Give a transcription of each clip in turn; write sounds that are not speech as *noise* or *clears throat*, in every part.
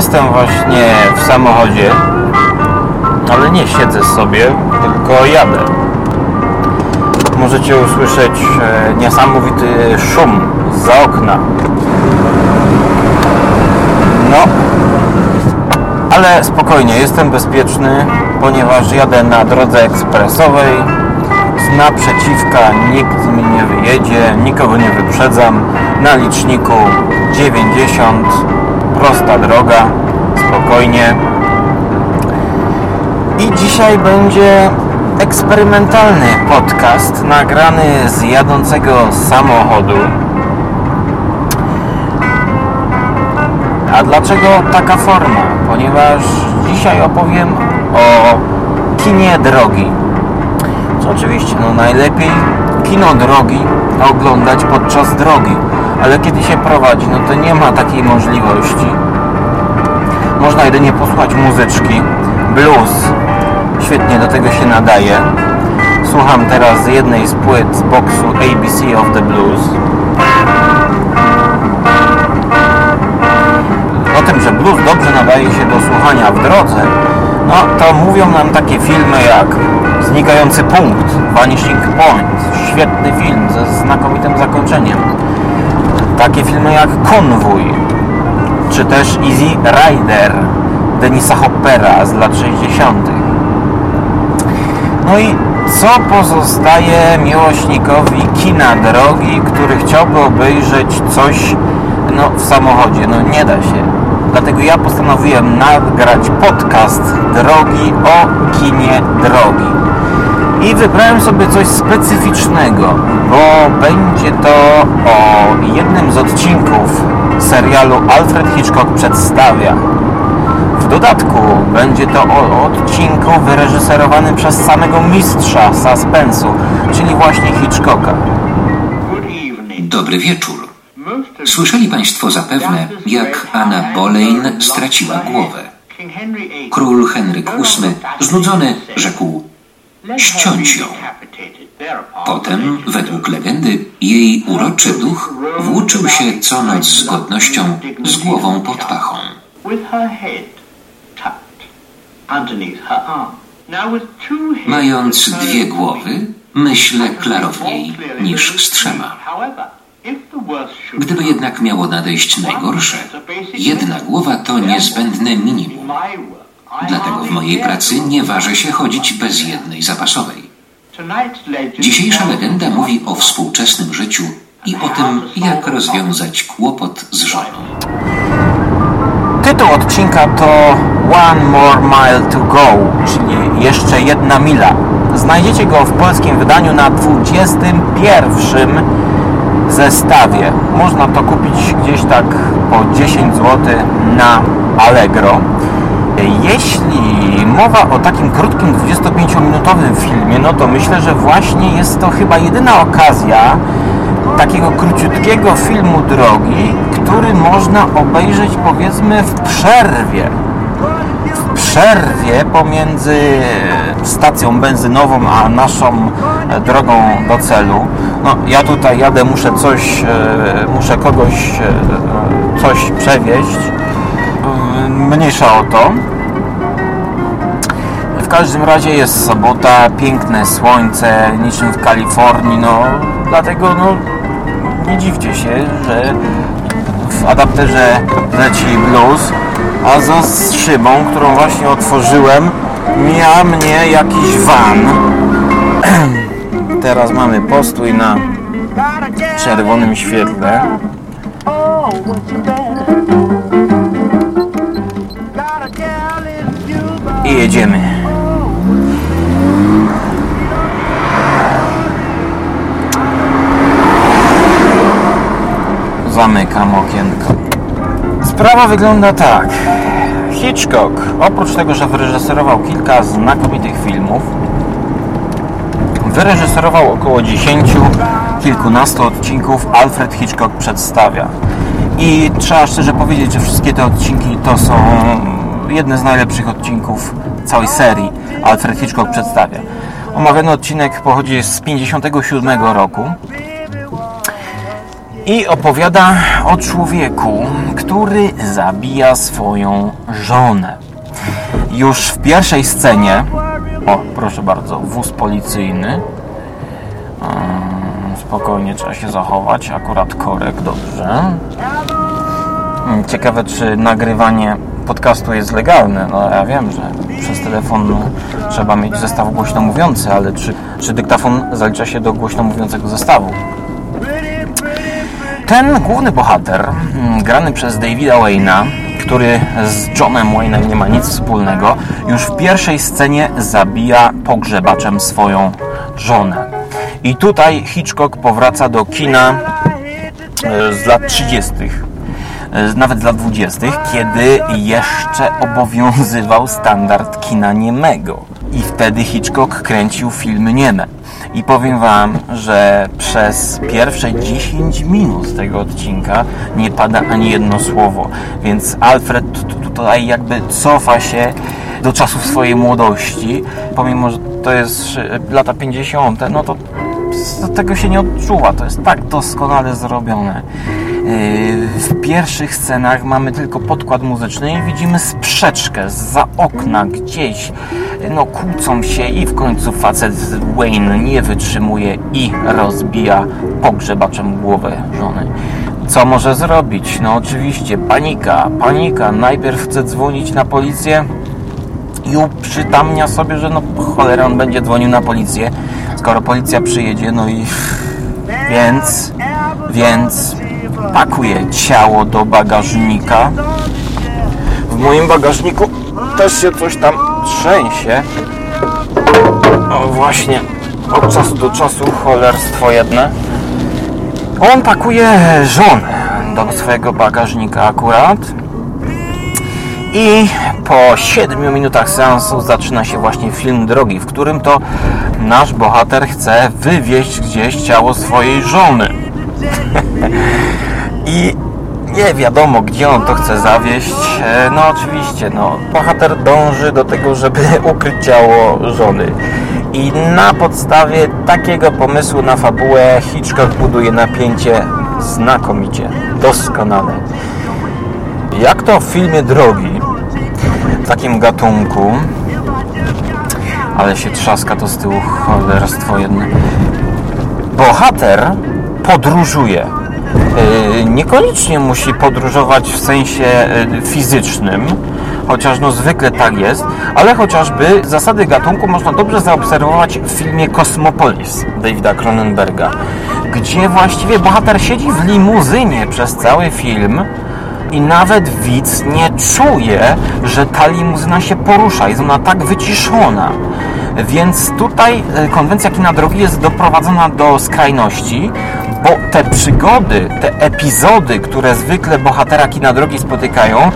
Jestem właśnie w samochodzie, ale nie siedzę sobie, tylko jadę. Możecie usłyszeć e, niesamowity szum za okna. No, ale spokojnie, jestem bezpieczny, ponieważ jadę na drodze ekspresowej. Z naprzeciwka nikt mi nie wyjedzie, nikogo nie wyprzedzam. Na liczniku 90, prosta droga, spokojnie. I dzisiaj będzie eksperymentalny podcast nagrany z jadącego samochodu. A dlaczego taka forma? Ponieważ dzisiaj opowiem o kinie drogi. Co oczywiście, no najlepiej kino drogi oglądać podczas drogi, ale kiedy się prowadzi, no to nie ma takiej możliwości. Można jedynie posłuchać muzyczki. Blues świetnie do tego się nadaje. Słucham teraz jednej z płyt z boksu ABC of the Blues. O tym, że blues dobrze nadaje się do słuchania w drodze, no to mówią nam takie filmy jak Znikający punkt, Vanishing Point, świetny film ze znakomitym zakończeniem. Takie filmy jak Konwój, czy też Easy Rider Denisa Hoppera z lat 60. No i co pozostaje miłośnikowi kina drogi, który chciałby obejrzeć coś no, w samochodzie? No nie da się. Dlatego ja postanowiłem nagrać podcast drogi o kinie drogi. I wybrałem sobie coś specyficznego, bo będzie to o jednym z odcinków serialu Alfred Hitchcock przedstawia. W dodatku będzie to o odcinku wyreżyserowanym przez samego mistrza suspensu, czyli właśnie Hitchcocka. Dobry wieczór. Słyszeli Państwo zapewne, jak Anna Boleyn straciła głowę. Król Henryk VIII, znudzony, rzekł ściąć ją. Potem, według legendy, jej uroczy duch włóczył się co noc z godnością z głową pod pachą. Mając dwie głowy, myślę klarowniej niż z trzema. Gdyby jednak miało nadejść najgorsze, jedna głowa to niezbędne minimum. Dlatego w mojej pracy nie ważę się chodzić bez jednej zapasowej. Dzisiejsza legenda mówi o współczesnym życiu i o tym, jak rozwiązać kłopot z żoną. Tytuł odcinka to One More Mile to Go, czyli jeszcze jedna mila. Znajdziecie go w polskim wydaniu na 21 zestawie. Można to kupić gdzieś tak po 10 zł na Allegro. Jeśli mowa o takim krótkim 25-minutowym filmie, no to myślę, że właśnie jest to chyba jedyna okazja takiego króciutkiego filmu drogi, który można obejrzeć powiedzmy w przerwie. W przerwie pomiędzy stacją benzynową a naszą drogą do celu. No, ja tutaj jadę, muszę coś, muszę kogoś coś przewieźć. Mniejsza o to. Każdym razie jest sobota, piękne słońce, niczym w Kalifornii, no dlatego no nie dziwcie się, że w adapterze leci blues, a za szybą, którą właśnie otworzyłem, mija mnie jakiś van. *clears throat* Teraz mamy postój na czerwonym świetle. I jedziemy. Zamykam okienko. Sprawa wygląda tak. Hitchcock, oprócz tego, że wyreżyserował kilka znakomitych filmów, wyreżyserował około 10, kilkunastu odcinków Alfred Hitchcock przedstawia. I trzeba szczerze powiedzieć, że wszystkie te odcinki to są jedne z najlepszych odcinków całej serii Alfred Hitchcock przedstawia. Omawiany odcinek pochodzi z 57 roku i opowiada o człowieku, który zabija swoją żonę. Już w pierwszej scenie, o proszę bardzo, wóz policyjny, spokojnie trzeba się zachować, akurat korek, dobrze. Hmm, ciekawe, czy nagrywanie podcastu jest legalne. No ja wiem, że przez telefon trzeba mieć zestaw głośno mówiący, ale czy, czy dyktafon zalicza się do głośno mówiącego zestawu? Ten główny bohater, mm, grany przez Davida Wayna, który z Johnem Wayne'em nie ma nic wspólnego, już w pierwszej scenie zabija pogrzebaczem swoją żonę. I tutaj Hitchcock powraca do kina e, z lat 30 E, nawet z lat 20., kiedy jeszcze obowiązywał standard kina niemego. I wtedy Hitchcock kręcił filmy nieme. I powiem Wam, że przez pierwsze 10 minut tego odcinka nie pada ani jedno słowo. Więc Alfred tutaj jakby cofa się do czasów swojej młodości. Pomimo, że to jest lata 50., no to tego się nie odczuwa. To jest tak doskonale zrobione. Yy, w pierwszych scenach mamy tylko podkład muzyczny i widzimy sprzeczkę za okna gdzieś. No kłócą się i w końcu facet Wayne nie wytrzymuje i rozbija pogrzebaczem głowę żony. Co może zrobić? No oczywiście panika, panika. Najpierw chce dzwonić na policję i uprzytamnia sobie, że no cholera on będzie dzwonił na policję, skoro policja przyjedzie, no i więc, więc pakuję ciało do bagażnika. W moim bagażniku też się coś tam trzęsie. O właśnie, od czasu do czasu cholerstwo jedne. On pakuje żonę do swojego bagażnika akurat. I po 7 minutach seansu zaczyna się właśnie film drogi, w którym to nasz bohater chce wywieźć gdzieś ciało swojej żony. *laughs* I nie wiadomo, gdzie on to chce zawieść. E, no oczywiście, no, bohater dąży do tego, żeby *laughs* ukryć ciało żony. I na podstawie takiego pomysłu na fabułę Hitchcock buduje napięcie znakomicie, doskonale. Jak to w filmie Drogi, w takim gatunku, ale się trzaska to z tyłu cholerstwo jedno. Bohater podróżuje niekoniecznie musi podróżować w sensie e, fizycznym, chociaż no zwykle tak jest, ale chociażby zasady gatunku można dobrze zaobserwować w filmie Kosmopolis Davida Cronenberga, gdzie właściwie bohater siedzi w limuzynie przez cały film i nawet widz nie czuje, że ta limuzyna się porusza, jest ona tak wyciszona. Więc tutaj e, konwencja kina drogi jest doprowadzona do skrajności, bo te przygody, te epizody, które zwykle bohatera kina drogi spotykają,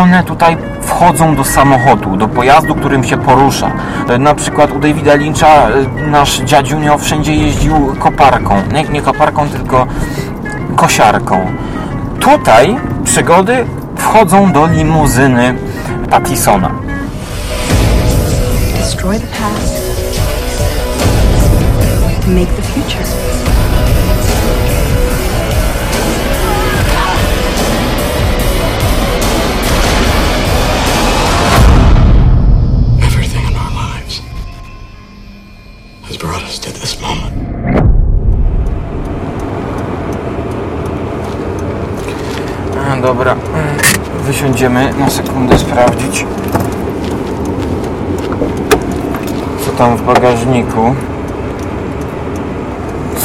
one tutaj wchodzą do samochodu, do pojazdu, którym się porusza. E, na przykład u Davida Lyncha e, nasz dziadziunio wszędzie jeździł koparką. Nie, nie koparką, tylko kosiarką. Tutaj przygody wchodzą do limuzyny Pattisona. Destroy the past. Make the future. Dobra, wysiądziemy na sekundę sprawdzić co tam w bagażniku.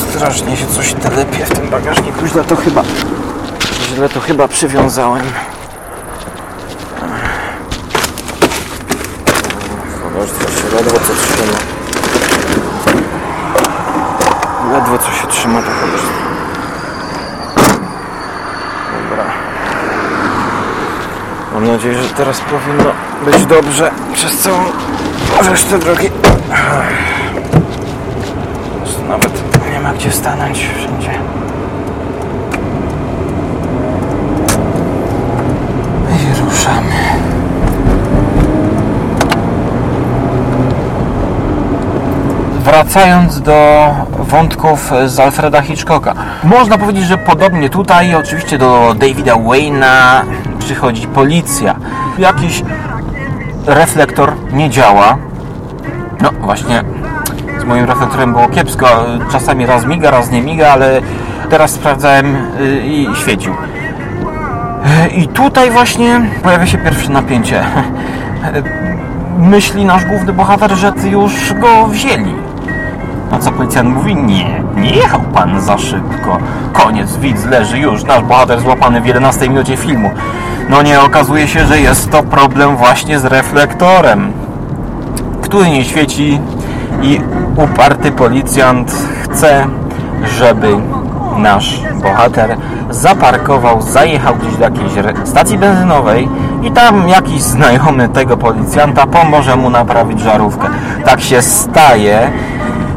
Strasznie się coś telepie w tym bagażniku. Źle to chyba źle to chyba przywiązałem. Cholerstwo się ledwo co trzyma. Ledwo co się trzyma to cholerstwo. Mam nadzieję, że teraz powinno być dobrze przez całą resztę drogi. Nawet nie ma gdzie stanąć wszędzie. I ruszamy. Wracając do wątków z Alfreda Hitchcocka. Można powiedzieć, że podobnie tutaj, oczywiście do Davida Wayna przychodzi policja. Jakiś reflektor nie działa. No właśnie, z moim reflektorem było kiepsko. Czasami raz miga, raz nie miga, ale teraz sprawdzałem y, i świecił. I tutaj właśnie pojawia się pierwsze napięcie. *laughs* Myśli nasz główny bohater, że już go wzięli. Co policjant mówi, nie, nie jechał pan za szybko. Koniec, widz leży już, nasz bohater złapany w 11 minucie filmu. No nie, okazuje się, że jest to problem właśnie z reflektorem, który nie świeci i uparty policjant chce, żeby nasz bohater zaparkował, zajechał gdzieś do jakiejś stacji benzynowej i tam jakiś znajomy tego policjanta pomoże mu naprawić żarówkę. Tak się staje.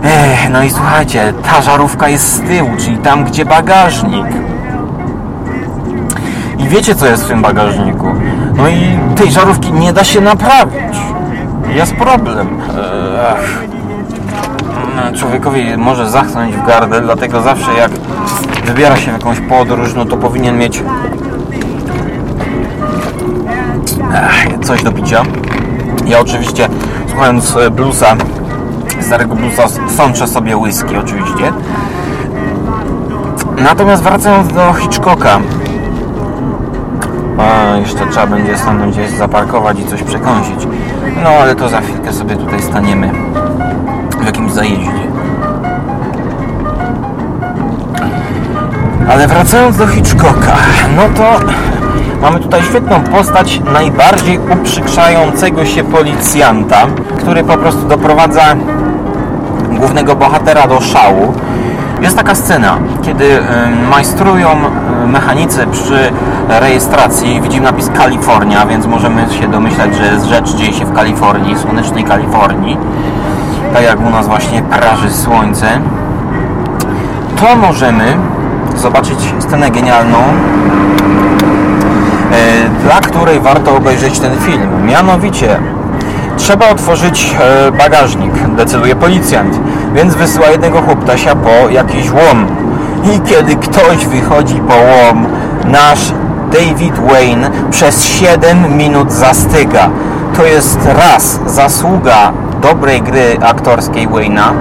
Ech, no i słuchajcie, ta żarówka jest z tyłu, czyli tam, gdzie bagażnik. I wiecie, co jest w tym bagażniku? No i tej żarówki nie da się naprawić. Jest problem. Ech. No, człowiekowi może zachnąć w gardę, dlatego zawsze jak wybiera się w jakąś podróż, no to powinien mieć Ech, coś do picia. Ja oczywiście, słuchając e, bluesa, starego bluesa, sączę sobie whisky oczywiście. Natomiast wracając do Hitchcocka, a, jeszcze trzeba będzie stanąć gdzieś zaparkować i coś przekąsić. No ale to za chwilkę sobie tutaj staniemy w jakimś zajeździe. Ale wracając do Hitchcocka, no to mamy tutaj świetną postać najbardziej uprzykrzającego się policjanta, który po prostu doprowadza głównego bohatera do szału. Jest taka scena, kiedy majstrują mechanicy przy rejestracji. Widzimy napis Kalifornia, więc możemy się domyślać, że rzecz dzieje się w Kalifornii, słonecznej Kalifornii. Tak jak u nas właśnie praży słońce. To możemy zobaczyć scenę genialną, e, dla której warto obejrzeć ten film. Mianowicie trzeba otworzyć e, bagażnik, decyduje policjant, więc wysyła jednego chłoptasia po jakiś łom. I kiedy ktoś wychodzi po łom, nasz David Wayne przez 7 minut zastyga. To jest raz zasługa dobrej gry aktorskiej Wayna,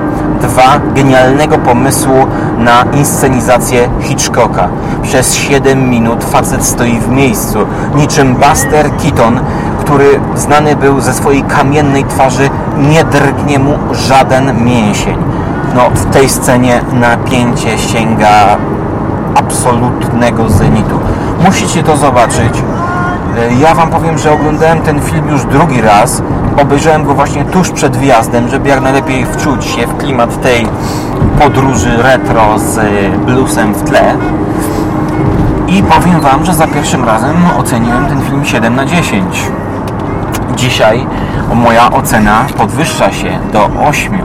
dwa genialnego pomysłu na inscenizację Hitchcocka. Przez 7 minut facet stoi w miejscu, niczym Buster Keaton, który znany był ze swojej kamiennej twarzy, nie drgnie mu żaden mięsień. No, w tej scenie napięcie sięga absolutnego zenitu. Musicie to zobaczyć. E, ja Wam powiem, że oglądałem ten film już drugi raz. Obejrzałem go właśnie tuż przed wjazdem, żeby jak najlepiej wczuć się w klimat tej podróży retro z bluesem w tle. I powiem Wam, że za pierwszym razem oceniłem ten film 7 na 10. Dzisiaj moja ocena podwyższa się do 8.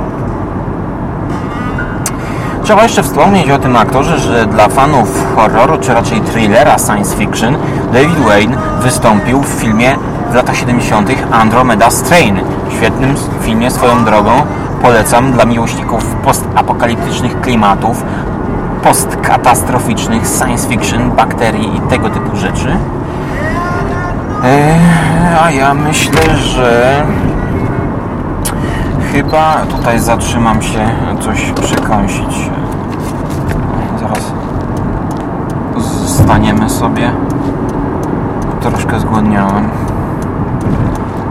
Trzeba jeszcze wspomnieć o tym aktorze, że dla fanów horroru, czy raczej thrillera science fiction, David Wayne wystąpił w filmie w latach 70. Andromeda Strain. Świetnym filmie swoją drogą. Polecam dla miłośników postapokaliptycznych klimatów, postkatastroficznych, science fiction, bakterii i tego typu rzeczy. Eee, a ja myślę, że chyba tutaj zatrzymam się coś przekąsić. Zaraz staniemy sobie. Troszkę zgłodniałem.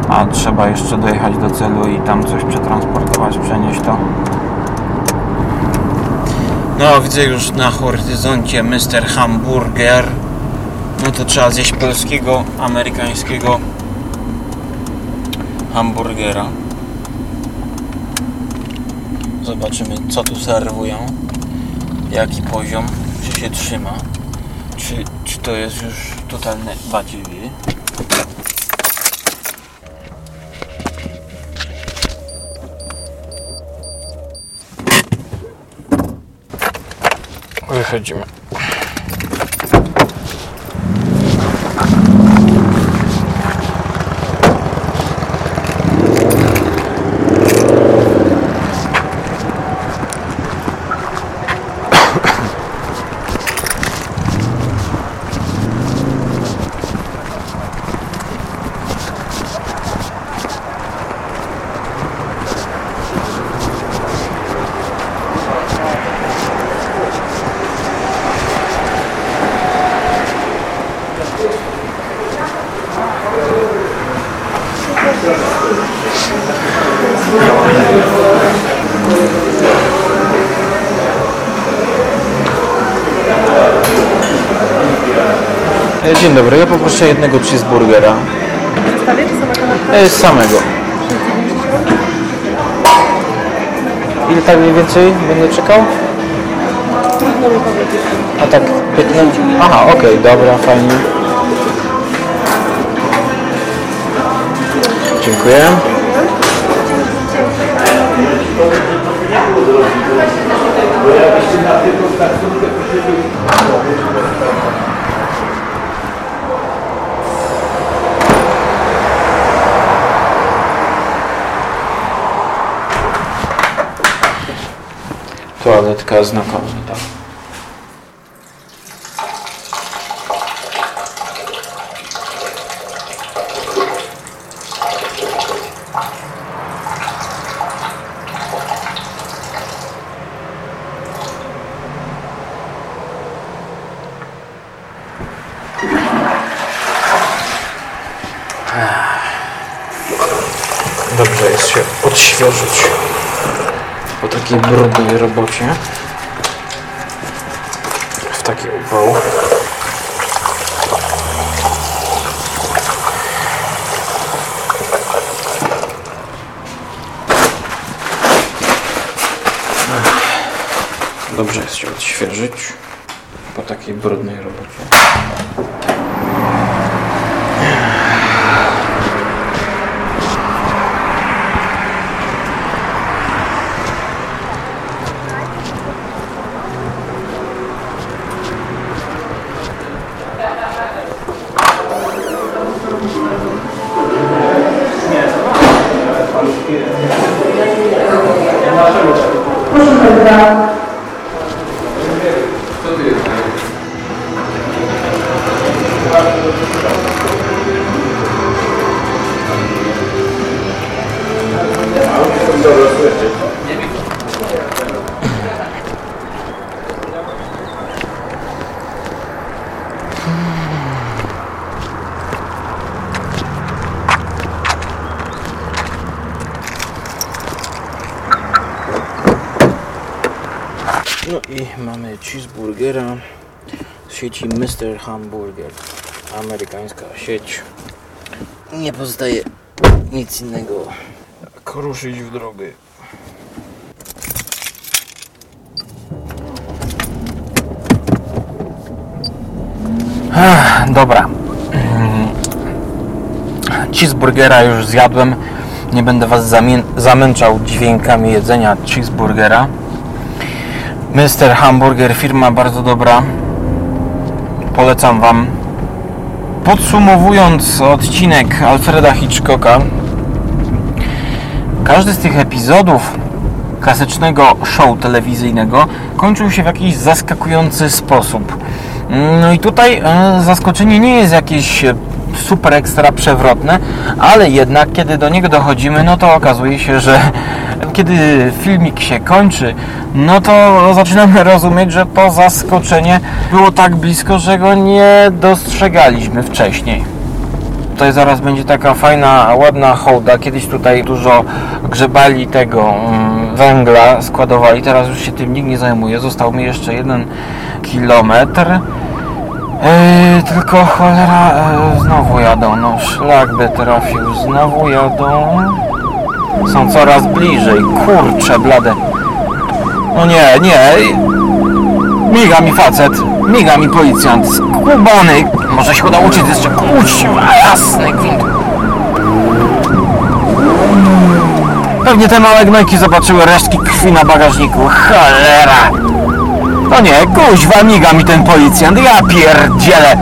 A trzeba jeszcze dojechać do celu i tam coś przetransportować, przenieść to. No, widzę już na horyzoncie Mr. Hamburger. No to trzeba zjeść polskiego, amerykańskiego hamburgera. Zobaczymy co tu serwują. Jaki poziom, czy się trzyma. Czy, czy to jest już totalne badziewie. Wychodzimy. Dzień dobry, ja poproszę jednego cheeseburgera. Zostawię czy kanapka? E, Samego. Ile tak mniej więcej będę czekał? Trudno mi powiedzieć. A tak 15? Aha, okej, dobra, fajnie. Dziękuję. Toaletka znakomita. Dobrze jest się odświeżyć po takiej brudnej robocie. W taki upał. Dobrze jest się odświeżyć po takiej brudnej robocie. Sieci Mr. Hamburger. Amerykańska sieć. Nie pozostaje nic innego jak ruszyć w drogę. Ach, dobra. Mm. Cheeseburgera już zjadłem. Nie będę Was zamęczał dźwiękami jedzenia cheeseburgera. Mr. Hamburger, firma bardzo dobra. Polecam Wam. Podsumowując odcinek Alfreda Hitchcocka, każdy z tych epizodów klasycznego show telewizyjnego kończył się w jakiś zaskakujący sposób. No i tutaj e, zaskoczenie nie jest jakieś e, super ekstra przewrotne, ale jednak kiedy do niego dochodzimy, no to okazuje się, że kiedy filmik się kończy, no to zaczynamy rozumieć, że to zaskoczenie było tak blisko, że go nie dostrzegaliśmy wcześniej. Tutaj zaraz będzie taka fajna, ładna hołda. Kiedyś tutaj dużo grzebali tego mm, węgla, składowali. Teraz już się tym nikt nie zajmuje. Został mi jeszcze jeden kilometr. Yy, tylko cholera, yy, znowu jadą. No szlak by trafił. Znowu jadą. Są coraz bliżej. Kurcze blade. No nie, nie. Miga mi facet, miga mi policjant, skubany. Może się uda uciec jeszcze, kuźwa, jasny gwint. Pewnie te małe gnojki zobaczyły resztki krwi na bagażniku. Cholera! No nie, kuźwa, miga mi ten policjant, ja pierdzielę.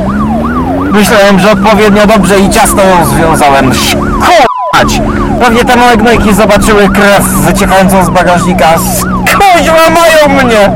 Myślałem, że odpowiednio dobrze i ciasno ją związałem. Szkołać! Pewnie te małe gnojki zobaczyły krew wyciekającą z bagażnika. Kuźwa, mają mnie!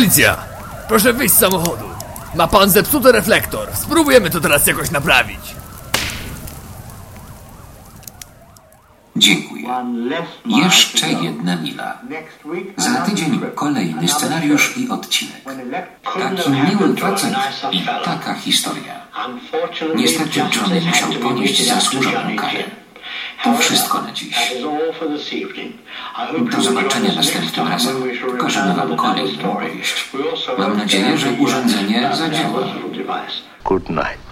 Policja! Proszę wyjść z samochodu. Ma pan zepsuty reflektor. Spróbujemy to teraz jakoś naprawić. Dziękuję. Jeszcze jedna mila. Za tydzień kolejny scenariusz i odcinek. Taki miły facet i taka historia. Niestety Johnny musiał ponieść zasłużoną karę. To wszystko na dziś. Do zobaczenia następnym razem. Pokażemy Wam kolejną opowieść. Mam nadzieję, że urządzenie zadziała. Good night.